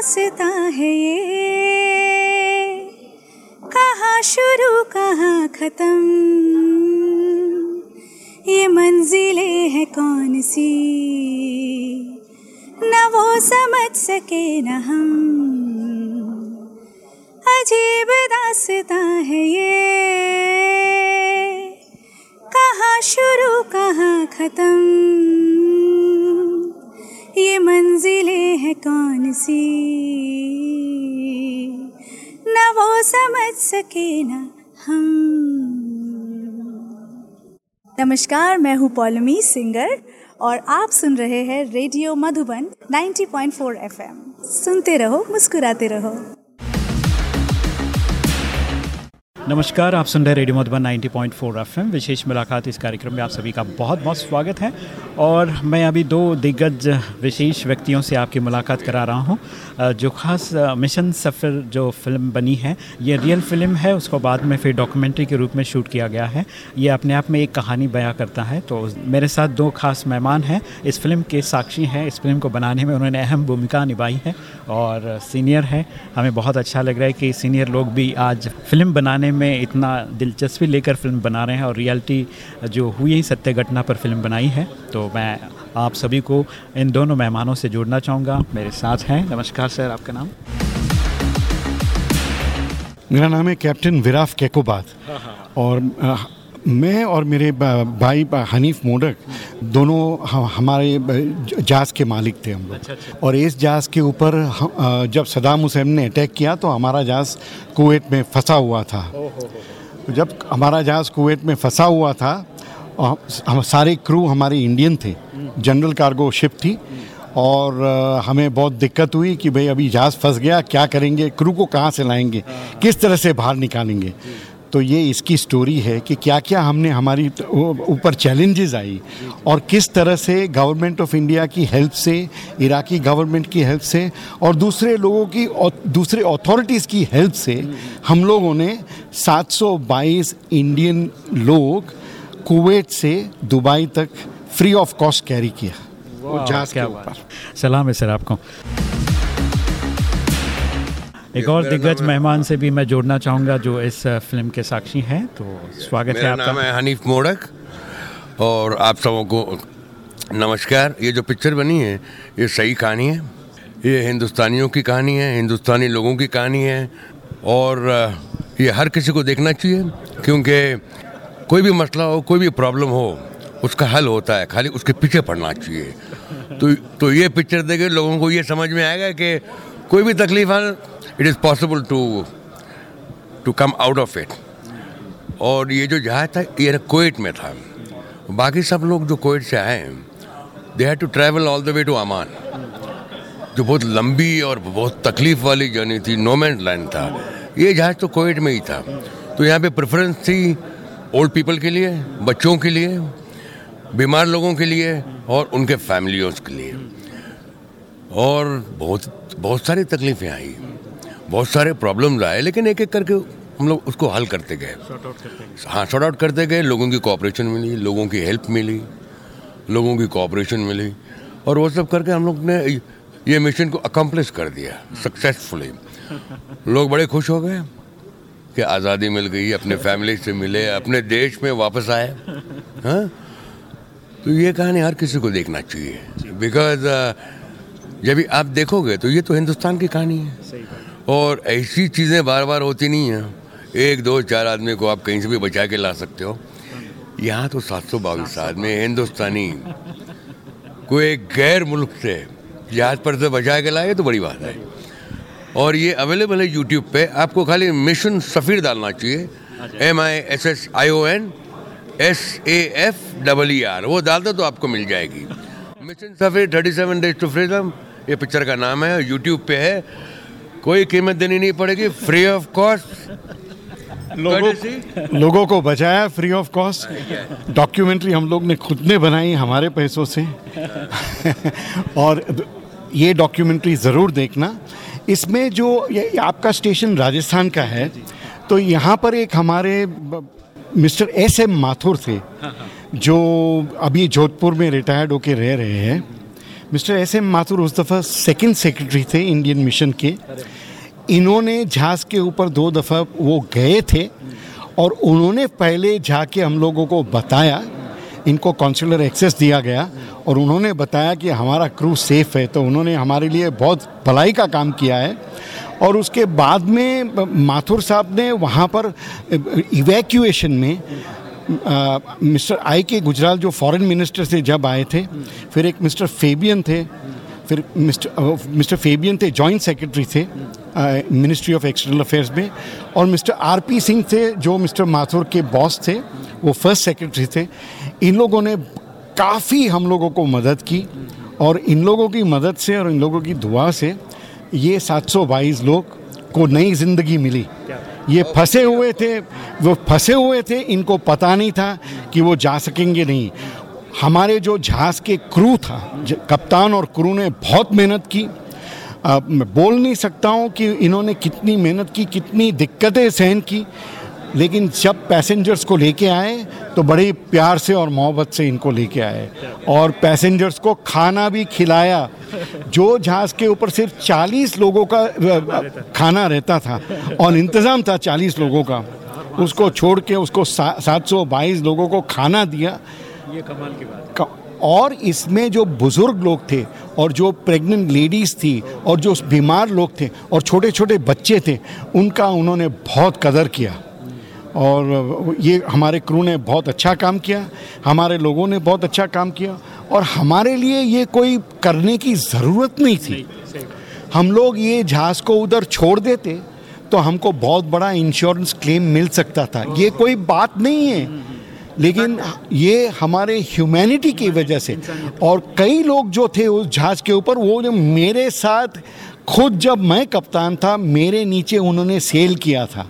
दासता है ये। कहाँ शुरू, कहाँ खत्म? ये मंजिलें है कौन सी? न वो समझ सके न हम। अजीब दासता है ये। कहाँ शुरू, कहाँ खत्म? ये मंजिलें हैं कौन सी? न वो समझ सके ना हम। नमस्कार, मैं हूँ पौलमी सिंगर और आप सुन रहे हैं रेडियो मधुबन 90.4 एफएम। सुनते रहो, मुस्कुराते रहो। नमस्कार, आप सुन रहे रेडियो मधुबन 90.4 पॉइंट विशेष मुलाकात इस कार्यक्रम में आप सभी का बहुत बहुत स्वागत है। और मैं अभी दो दिग्गज विशेष व्यक्तियों से आपकी मुलाकात करा रहा हूँ जो खास मिशन सफ़र जो फ़िल्म बनी है, ये रियल फ़िल्म है, उसको बाद में फिर डॉक्यूमेंट्री के रूप में शूट किया गया है। ये अपने आप में एक कहानी बयां करता है तो मेरे साथ दो खास मेहमान हैं। इस फ़िल्म के साक्षी हैं, इस फ़िल्म को बनाने में उन्होंने अहम भूमिका निभाई है, और सीनियर है। हमें बहुत अच्छा लग रहा है कि सीनियर लोग भी आज फ़िल्म बनाने में इतना दिलचस्पी लेकर फ़िल्म बना रहे हैं और रियलिटी जो हुई ही सत्य घटना पर फ़िल्म बनाई है। तो मैं आप सभी को इन दोनों मेहमानों से जोड़ना चाहूँगा। मेरे साथ हैं नमस्कार सर आपका नाम? मेरा नाम है कैप्टन विराफ केकोबाद। हाँ, हाँ। और मैं और मेरे भाई हनीफ मोडक दोनों हमारे जहाज़ के मालिक थे हम लोग। अच्छा, अच्छा। और इस जहाज़ के ऊपर जब सदाम हुसैन ने अटैक किया तो हमारा जहाज़ कुवैत में फंसा हुआ था। तो जब हमारा जहाज़ कुवैत में फंसा हुआ था हम सारे क्रू हमारे इंडियन थे। जनरल कार्गो शिप थी। और हमें बहुत दिक्कत हुई कि भाई अभी जहाज़ फंस गया क्या करेंगे? क्रू को कहाँ से लाएँगे? किस तरह से बाहर निकालेंगे? तो ये इसकी स्टोरी है कि क्या क्या हमने हमारी ऊपर चैलेंजेस आई और किस तरह से गवर्नमेंट ऑफ़ इंडिया की हेल्प से इराकी गवर्नमेंट की हेल्प से और दूसरे लोगों की दूसरे अथॉरिटीज़ की हेल्प से हम लोगों ने 722 इंडियन लोग कुवैत से दुबई तक फ्री ऑफ़ कॉस्ट कैरी किया। जहाज़ के ऊपर। सलाम है सर आपको। एक और दिग्गज मेहमान से भी मैं जोड़ना चाहूँगा जो इस फ़िल्म के साक्षी हैं तो स्वागत है आपका। नाम है हनीफ मोड़क और आप सबों को नमस्कार। ये जो पिक्चर बनी है ये सही कहानी है। ये हिंदुस्तानियों की कहानी है हिंदुस्तानी लोगों की कहानी है और ये हर किसी को देखना चाहिए क्योंकि कोई भी मसला हो कोई भी प्रॉब्लम हो उसका हल होता है। खाली उसके पीछे पड़ना चाहिए। तो तो ये पिक्चर देखे लोगों को ये समझ में आएगा कि कोई भी तकलीफ़ it is possible to to come out of it और ये जो जहाज़ था, ये कोइट में था। बाकी सब लोग जो कोइट से आए they had to travel all the way to Amman जो बहुत लंबी और बहुत तकलीफ़ वाली जर्नी थी नोमैंड लैंड था। ये जहाज़ तो कोविड में ही था। तो यहाँ पे प्रेफरेंस थी ओल्ड पीपल के लिए, बच्चों के लिए, बीमार लोगों के लिए और उनके फैमिलियों के लिए। और बहुत बहुत सारी तकलीफ़ें आई। बहुत सारे प्रॉब्लम्स आए लेकिन एक एक करके हम लोग उसको हल करते गए। हाँ शॉर्ट आउट करते गए लोगों की कोऑपरेशन मिली लोगों की हेल्प मिली लोगों की कोऑपरेशन मिली और वो सब करके हम लोग ने ये मिशन को अकम्प्लिश कर दिया सक्सेसफुली लोग बड़े खुश हो गए कि आज़ादी मिल गई अपने फैमिली से मिले अपने देश में वापस आए। हाँ? तो ये कहानी हर किसी को देखना चाहिए। बिकॉज़ जब भी आप देखोगे तो ये तो हिंदुस्तान की कहानी है। और ऐसी चीज़ें बार बार होती नहीं हैं। एक दो चार आदमी को आप कहीं से भी बचा के ला सकते हो। यहाँ तो सात सौ बाईस आदमी हिंदुस्तानी कोई एक गैर मुल्क से जहाज़ पर से बचा के लाए तो बड़ी बात है। और ये अवेलेबल है यूट्यूब पे। आपको खाली मिशन सफ़ीर डालना चाहिए। M I S S I O N S A F double E R वो डाल दो तो आपको मिल जाएगी। Mission Safeer thirty seven days to freedom ये पिक्चर का नाम है यूट्यूब पे है। कोई कीमत देनी नहीं पड़ेगी फ्री ऑफ़ कॉस्ट लोगों लोगों को बचाया फ्री ऑफ़ कॉस्ट डॉक्यूमेंट्री हम लोग ने खुद ने बनाई हमारे पैसों से। और ये डॉक्यूमेंट्री ज़रूर देखना। इसमें जो ये आपका स्टेशन राजस्थान का है तो यहाँ पर एक हमारे मिस्टर एस एम माथुर थे जो अभी जोधपुर में रिटायर्ड होके रह रहे हैं। मिस्टर एस एम माथुर उस दफ़ा सेकंड सेक्रेटरी थे इंडियन मिशन के। इन्होंने झांस के ऊपर दो दफ़ा वो गए थे और उन्होंने पहले जाके हम लोगों को बताया, इनको कॉन्सुलर एक्सेस दिया गया और उन्होंने बताया कि हमारा क्रू सेफ़ है तो उन्होंने हमारे लिए बहुत भलाई का काम किया है। और उसके बाद में माथुर साहब ने वहाँ पर इवैक्यूएशन में मिस्टर आई के गुजराल जो फॉरेन मिनिस्टर थे, जब आए थे, फिर एक मिस्टर फेबियन थे, फिर मिस्टर मिस्टर फेबियन थे, जॉइंट सेक्रेटरी थे मिनिस्ट्री ऑफ़ एक्सटर्नल अफेयर्स में, और मिस्टर आर पी सिंह थे, जो मिस्टर माथुर के बॉस थे, वो फ़र्स्ट सेक्रेटरी थे। इन लोगों ने काफ़ी हम लोगों को मदद की, और इन लोगों की मदद से और इन लोगों की दुआ से ये 722 लोग को नई ज़िंदगी मिली। ये फंसे हुए थे वो फंसे हुए थे इनको पता नहीं था कि वो जा सकेंगे नहीं। हमारे जो जहाज़ के क्रू था कप्तान और क्रू ने बहुत मेहनत की। आ, मैं बोल नहीं सकता हूँ कि इन्होंने कितनी मेहनत की कितनी दिक्कतें सहन की लेकिन जब पैसेंजर्स को लेके आए तो बड़े प्यार से और मोहब्बत से इनको लेके आए। और पैसेंजर्स को खाना भी खिलाया जो जहाज़ के ऊपर सिर्फ़ 40 लोगों का खाना रहता था और इंतज़ाम था 40 लोगों का उसको छोड़ के उसको सात सौ बाईस लोगों को खाना दिया। ये कमाल की बात। और इसमें जो बुज़ुर्ग लोग थे और जो प्रेग्नेंट लेडीज़ थी और जो बीमार लोग थे और छोटे छोटे बच्चे थे उनका उन्होंने बहुत कदर किया। और ये हमारे क्रू ने बहुत अच्छा काम किया हमारे लोगों ने बहुत अच्छा काम किया और हमारे लिए ये कोई करने की ज़रूरत नहीं थी। हम लोग ये जहाज़ को उधर छोड़ देते तो हमको बहुत बड़ा इंश्योरेंस क्लेम मिल सकता था। ये कोई बात नहीं है। लेकिन ये हमारे ह्यूमैनिटी की वजह से और कई लोग जो थे उस जहाज़ के ऊपर वो जो मेरे साथ खुद जब मैं कप्तान था मेरे नीचे उन्होंने सेल किया था।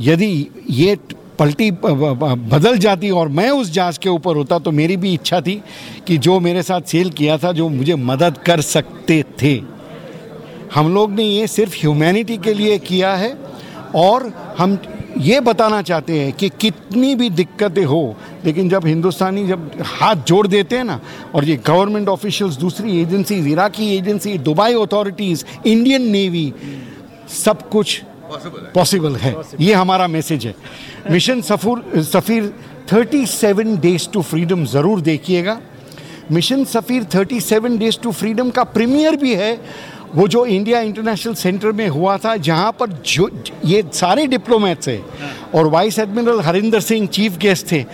यदि ये पलटी बदल जाती और मैं उस जहाज़ के ऊपर होता तो मेरी भी इच्छा थी कि जो मेरे साथ सेल किया था, जो मुझे मदद कर सकते थे। हम लोग ने ये सिर्फ़ ह्यूमैनिटी के लिए किया है और हम ये बताना चाहते हैं कि कितनी भी दिक्कतें हो, लेकिन जब हिंदुस्तानी जब हाथ जोड़ देते हैं ना, और ये गवर्नमेंट ऑफिशियल्स, दूसरी agencies, Iraqi agency, Dubai authorities Indian navy, सब कुछ पॉसिबल है। ये हमारा मैसेज है। मिशन सफूर सफ़ीर 37 डेज़ टू फ्रीडम ज़रूर देखिएगा। Mission Safeer 37 days to freedom का प्रीमियर भी है। वो जो इंडिया इंटरनेशनल सेंटर में हुआ था जहाँ पर जो ये सारे डिप्लोमेट्स हैं और vice admiral Harinder Singh chief guest थे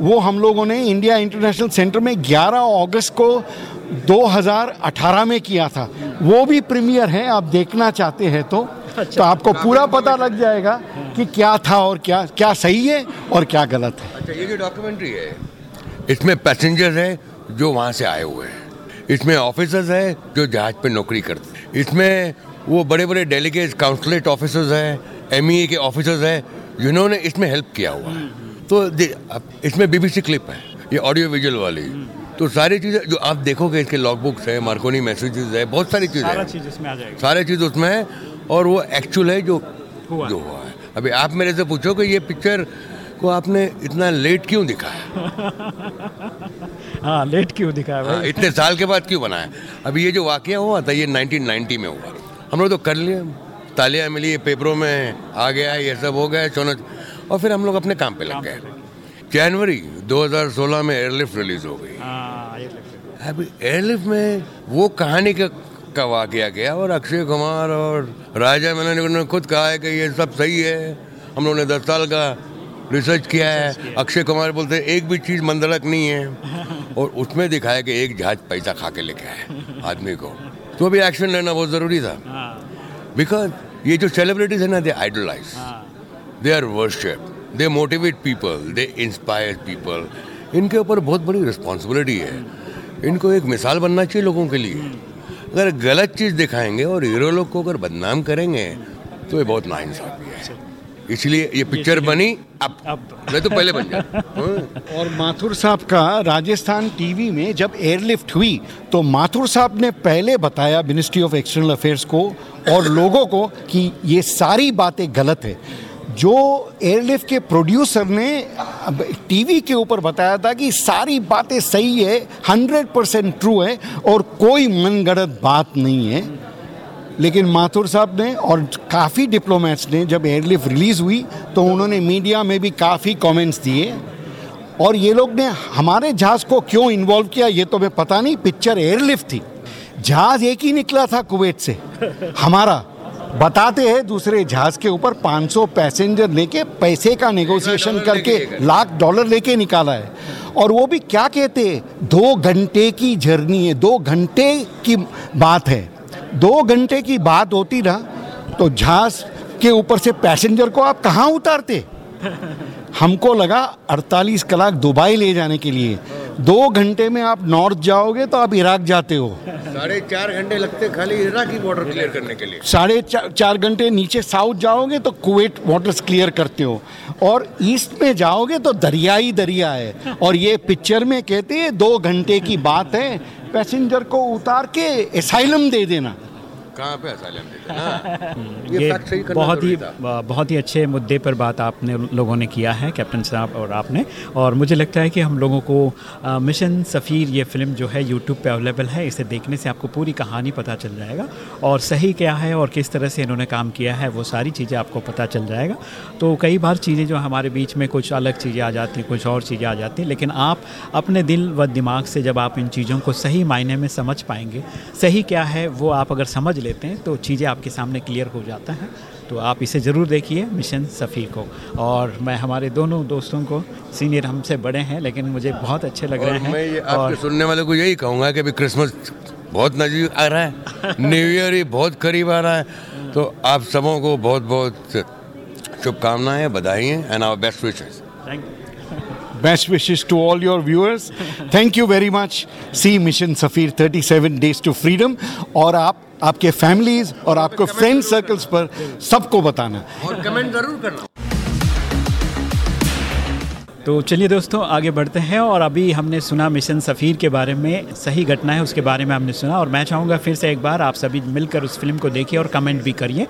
वो हम लोगों ने इंडिया इंटरनेशनल सेंटर में 11 अगस्त को 2018 में किया था। वो भी प्रीमियर है आप देखना चाहते हैं तो। अच्छा, तो आपको पूरा पता लग जाएगा कि क्या था और क्या क्या सही है और क्या गलत है। अच्छा ये जो डॉक्यूमेंट्री है इसमें पैसेंजर्स है जो वहाँ से आए हुए हैं। इसमें ऑफिसर्स है जो जहाज़ पे नौकरी करते हैं। इसमें वो बड़े बड़े डेलीगेट काउंसलेट ऑफिसर्स हैं एमईए के ऑफिसर्स हैं जिन्होंने इसमें हेल्प किया हुआ है। तो इसमें बीबीसी क्लिप है ये ऑडियो विजुअल वाली। तो सारी चीज़ें जो आप देखोगे इसके लॉग बुक्स है मार्कोनी मैसेजेस है बहुत सारी चीज़ें सारा चीज़ इसमें आ जाएगी। सारी चीज़ उसमें है। और वो एक्चुअल है जो हुआ। जो हुआ है। अभी आप मेरे से पूछो कि ये पिक्चर को आपने इतना लेट क्यों दिखाया? हाँ लेट क्यों दिखाया हाँ, इतने साल के बाद क्यों बनाया? अभी ये जो वाक्य हुआ था ये 1990 में हुआ। हम लोग तो कर लिए तालियाँ मिली पेपरों में आ गया ये सब हो गया सोना और फिर हम लोग अपने काम पे लग गए। जनवरी 2016 में एयरलिफ्ट रिलीज़ हो गई। हाँ, अभी एयरलिफ्ट में वो कहानी का का वाकया गया और अक्षय कुमार और राजा मैंने ने खुद कहा है कि ये सब सही है। हम लोगों ने दस साल का रिसर्च किया है। अक्षय कुमार बोलते हैं एक भी चीज़ मंदरक नहीं है। और उसमें दिखाया कि एक जहाज़ पैसा खा के लेके आए आदमी को। तो अभी एक्शन लेना बहुत ज़रूरी था। बिकॉज़ ये जो सेलिब्रिटीज है ना they idolize they are worship they motivate people they inspire people इनके ऊपर बहुत बड़ी रिस्पॉन्सिबिलिटी है। इनको एक मिसाल बनना चाहिए लोगों के लिए। अगर गलत चीज़ दिखाएँगे और हीरो लोग को अगर बदनाम करेंगे तो ये बहुत नाइंसाफी है। इसलिए ये पिक्चर बनी अब। अब। मैं तो पहले बन गया। हाँ। और माथुर साहब का राजस्थान टीवी में जब एयरलिफ्ट हुई तो माथुर साहब ने पहले बताया मिनिस्ट्री ऑफ़ एक्सटर्नल अफेयर्स को और लोगों को कि ये सारी बातें गलत है। जो एयरलिफ्ट के प्रोड्यूसर ने टीवी के ऊपर बताया था कि सारी बातें सही है, हंड्रेड परसेंट ट्रू है और कोई मनगढ़ंत बात नहीं है। लेकिन माथुर साहब ने और काफ़ी डिप्लोमेट्स ने जब एयरलिफ्ट रिलीज़ हुई तो उन्होंने मीडिया में भी काफ़ी कमेंट्स दिए। और ये लोग ने हमारे जहाज़ को क्यों इन्वॉल्व किया, ये तो मैं पता नहीं पिक्चर एयरलिफ्ट थी। जहाज़ एक ही निकला था कुवैत से। हमारा बताते हैं दूसरे जहाज़ के ऊपर 500 पैसेंजर लेके पैसे का नेगोशिएशन करके लाख डॉलर लेके निकाला है। और वो भी क्या कहते हैं? दो घंटे की जर्नी है दो घंटे की बात है। दो घंटे की बात होती ना तो जहाज़ के ऊपर से पैसेंजर को आप कहाँ उतारते? हमको लगा 48 कलाक दुबई ले जाने के लिए। दो घंटे में आप नॉर्थ जाओगे तो आप इराक जाते हो। साढ़े चार घंटे लगते खाली इराकी बॉर्डर क्लियर करने के लिए। साढ़े चार, चार घंटे नीचे साउथ जाओगे तो कुवैत वाटर्स क्लियर करते हो। और ईस्ट में जाओगे तो दरिया ही दरिया है। और ये पिक्चर में कहते हैं दो घंटे की बात है पैसेंजर को उतार के एसाइलम दे देना। कहाँ पे असाइलम देते हैं? हाँ। ये ये बहुत ही बहुत ही अच्छे मुद्दे पर बात आपने लोगों ने किया है कैप्टन साहब और आपने और मुझे लगता है कि हम लोगों को अ, मिशन सफ़ीर ये फ़िल्म जो है यूट्यूब पे अवेलेबल है इसे देखने से आपको पूरी कहानी पता चल जाएगा और सही क्या है और किस तरह से इन्होंने काम किया है वो सारी चीज़ें आपको पता चल जाएगा तो कई बार चीज़ें जो हमारे बीच में कुछ अलग चीज़ें आ जाती हैं कुछ और चीज़ें आ जाती हैं लेकिन आप अपने दिल व दिमाग से जब आप इन चीज़ों को सही मायने में समझ पाएँगे सही क्या है वो आप अगर समझ लेते हैं तो चीज़ें आपके सामने क्लियर हो जाता है। तो आप इसे ज़रूर देखिए मिशन सफ़ीर को। और मैं हमारे दोनों दोस्तों को सीनियर हमसे बड़े हैं लेकिन मुझे बहुत अच्छे लग रहे हैं। मैं ये और सुनने वाले को यही कहूँगा कि अभी क्रिसमस बहुत नज़दीक आ रहा है न्यू ईयर ही बहुत करीब आ रहा है। तो आप सबों को बहुत बहुत शुभकामनाएँ बधाई and our best wishes thank you Best wishes to all your viewers. Thank you very much. See Mission Safir 37 Days to Freedom. और आप आपके फैमिलीज़ और आपके फ्रेंड सर्कल्स पर सबको बताना। और कमेंट ज़रूर करना। तो चलिए दोस्तों आगे बढ़ते हैं और अभी हमने सुना मिशन सफ़ीर के बारे में सही घटना है उसके बारे में हमने सुना और मैं चाहूँगा फिर से एक बार आप सभी मिलकर उस फ़िल्म को देखिए और कमेंट भी करिए।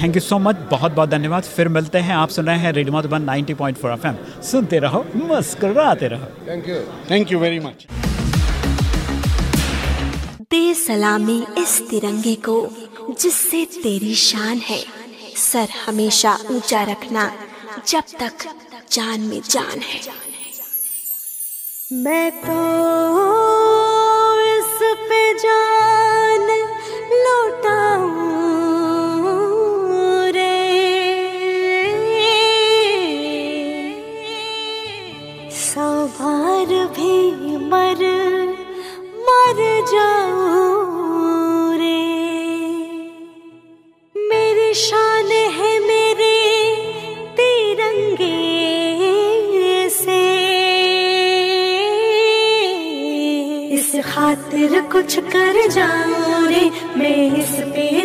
थैंक यू सो मच बहुत बहुत धन्यवाद। फिर मिलते हैं आप सुन रहे हैं रेडियो मधुबन 90.4 पॉइंट सुनते रहो मुस्कराते रहो। Thank you thank you very much दे सलामी इस तिरंगे को, जिससे तेरी शान है। सर हमेशा ऊँचा रखना, जब तक जान में जान है। मैं तो इस पे जान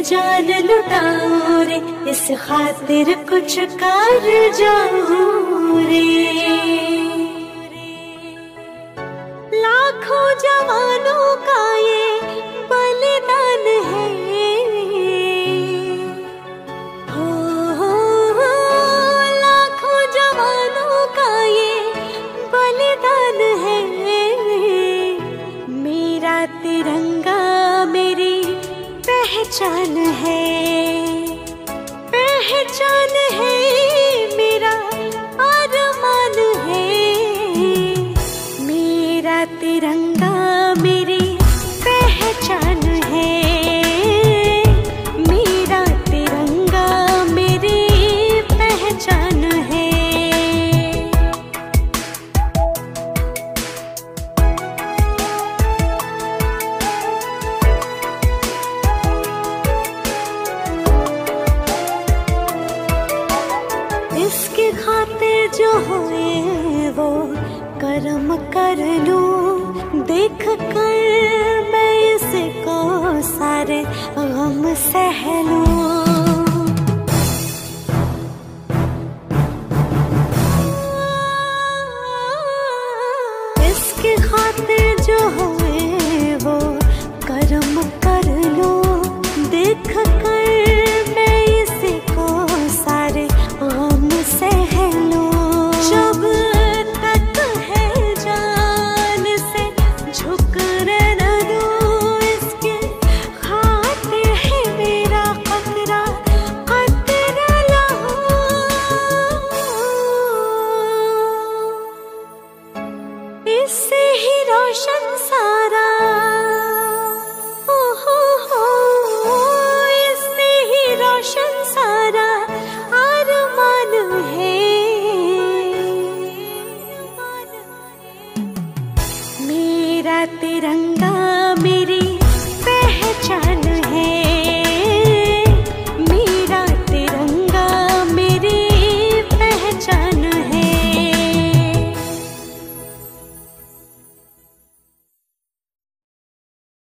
जान लुटाऊं रे इस खातिर कुछ कर जाऊँ रे। पहचान है पहचान है। मैं इसको सारे गम सह लूँ खातिर जो हुए वो कर्म कर लो। देख कर